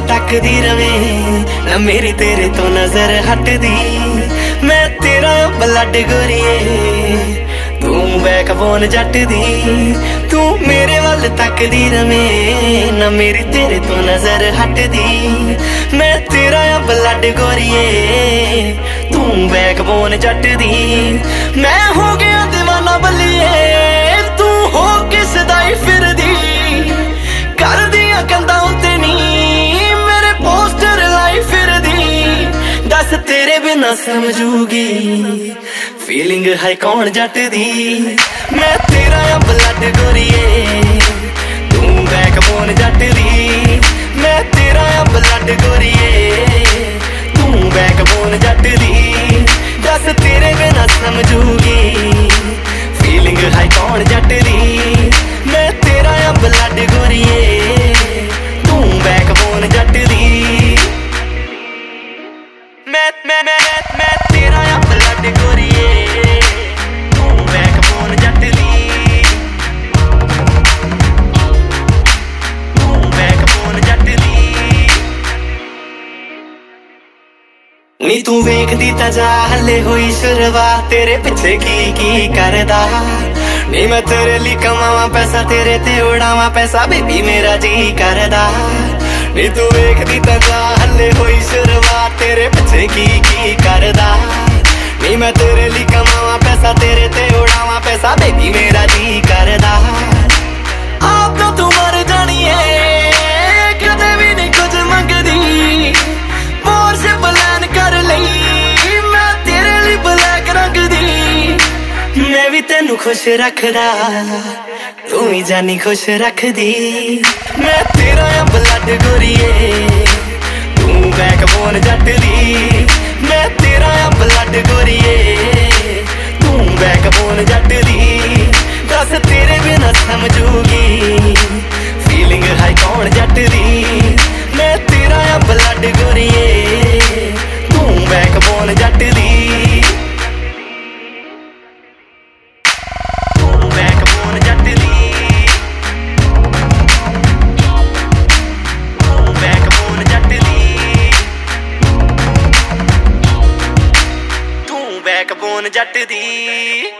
ਤੱਕਦੀ ਰਵੇ। ਨਾ ਮੇਰੀ ਤੇਰੇ ਤੋਂ ਨਜ਼ਰ ਹਟਦੀ। ਮੈਂ ਤੇਰਾ ਬਲੱਡ ਗੋਰੀਏ। ਤੂੰ ਬੈਕਬੋਨ ਜੱਟ ਦੀ ਤੂੰ ਮੇਰੇ ਵੱਲ ਤੱਕਦੀ ਰਵੇਂ। ਨਾ ਮੇਰੀ ਤੇਰੇ ਤੋਂ ਨਜ਼ਰ ਹਟਦੀ। ਮੈਂ ਤੇਰਾ ਆ ਬਲੱਡ ਗੋਰੀਏ। ਤੂੰ ਬੈਕਬੋਨ ਜੱਟ ਦੀ ਮੈਂ ਹੋ ਗਿਆ دیਵਾਨਾ ਬੱਲੀਏ। ਤੇਰੇ ਸਮਝੂਗੀ। ਫੀਲਿੰਗ ਹੈ ਕੌਣ ਜੱਟ ਦੀ ਮੈਂ ਤੇਰਾ ਆ ਬਲੱਡ ਗੋਰੀਏ ਨੀ ਤੂੰ ਵੇਖਦੀ ਤਾਂ ਜਾ, ਹੱਲੇ ਹੋਈ ਸ਼ੁਰੂਆਤ। ਤੇਰੇ ਪਿੱਛੇ ਕੀ ਕੀ ਕਰਦਾ? ਨੀ ਮੈਂ ਤੇਰੇ ਲਈ ਕਮਾਵਾਂ ਪੈਸਾ, ਤੇਰੇ ਤੇ ਉਡਾਵਾਂ ਪੈਸਾ, ਬੇਬੀ ਮੇਰਾ ਜੀ ਕਰਦਾ। ਨੀ ਤੂੰ ਵੇਖਦੀ ਤਾਂ ਜਾ, ਹੱਲੇ ਹੋਈ ਸ਼ੁਰੂਆਤ। ਤੇਰੇ ਪਿੱਛੇ ਕੀ ਕੀ ਕਰਦਾ? ਨੀ ਮੈਂ ਤੇਰੇ ਲਈ ਕਮਾਵਾਂ ਪੈਸਾ, ਤੇਰੇ ਤੇ ਉਡਾਵਾਂ ਪੈਸਾ, ਬੇਬੀ ਮੇਰਾ ਜੀ ਕਰਦਾ। ਵੀ ਤੈਨੂੰ ਖੁਸ਼ ਰੱਖਦਾ ਤੂੰ ਵੀ ਜਾਨੀ ਖੁਸ਼ ਰੱਖਦੀ ਮੈਂ ਤੇਰਾ ਆ ਬਲੱਡ ਗੋਰੀਏ ਤੂੰ ਬੈਕਬੋਨ ਜੱਟ ਦੀ ਜੱਟ ਦੀ।